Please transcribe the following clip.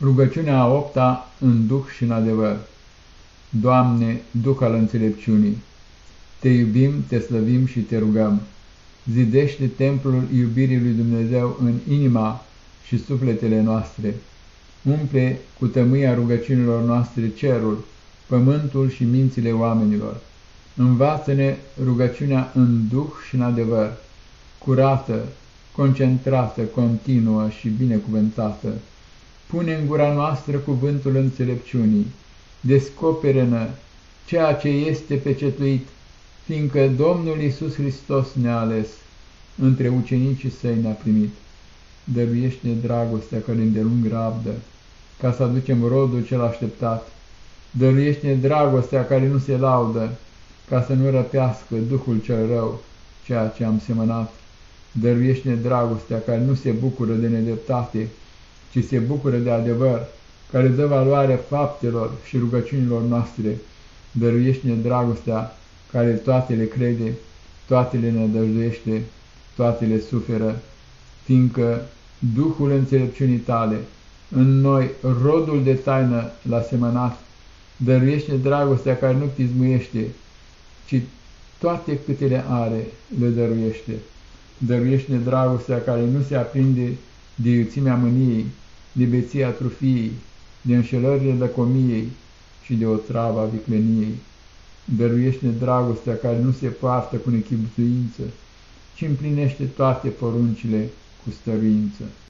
Rugăciunea a opta în duh și în adevăr. Doamne, Duh al înțelepciunii, Te iubim, Te slăvim și Te rugăm. Zidește templul iubirii lui Dumnezeu în inima și sufletele noastre. Umple cu tămâia rugăciunilor noastre cerul, pământul și mințile oamenilor. Învață-ne rugăciunea în duh și în adevăr, curată, concentrată, continuă și binecuvântată pune în gura noastră cuvântul înțelepciunii, descoperă-ne ceea ce este pecetuit, fiindcă Domnul Iisus Hristos ne-a ales, între ucenicii săi ne-a primit. Dăruiește dragostea care îndelung rabdă, ca să aducem rodul cel așteptat. Dăruiește dragostea care nu se laudă, ca să nu răpească Duhul cel rău, ceea ce am semănat. Dăruiește dragostea care nu se bucură de nedreptate, ci se bucură de adevăr, care dă valoare faptelor și rugăciunilor noastre, dăruiește-ne dragostea care toate le crede, toate le nădăjduiește, toate le suferă, fiindcă Duhul înțelepciunii tale, în noi rodul de taină l-a semănat, dăruiește dragostea care nu pismuiește, ci toate câte le are le dăruiește. Dăruiește dragostea care nu se aprinde de iuțimea mâniei, de beția trufiei, de înșelările lăcomiei și de o travă a vicleniei. Dăruiește dragostea care nu se poartă cu nechibuțuință, ci împlinește toate poruncile cu stăruință.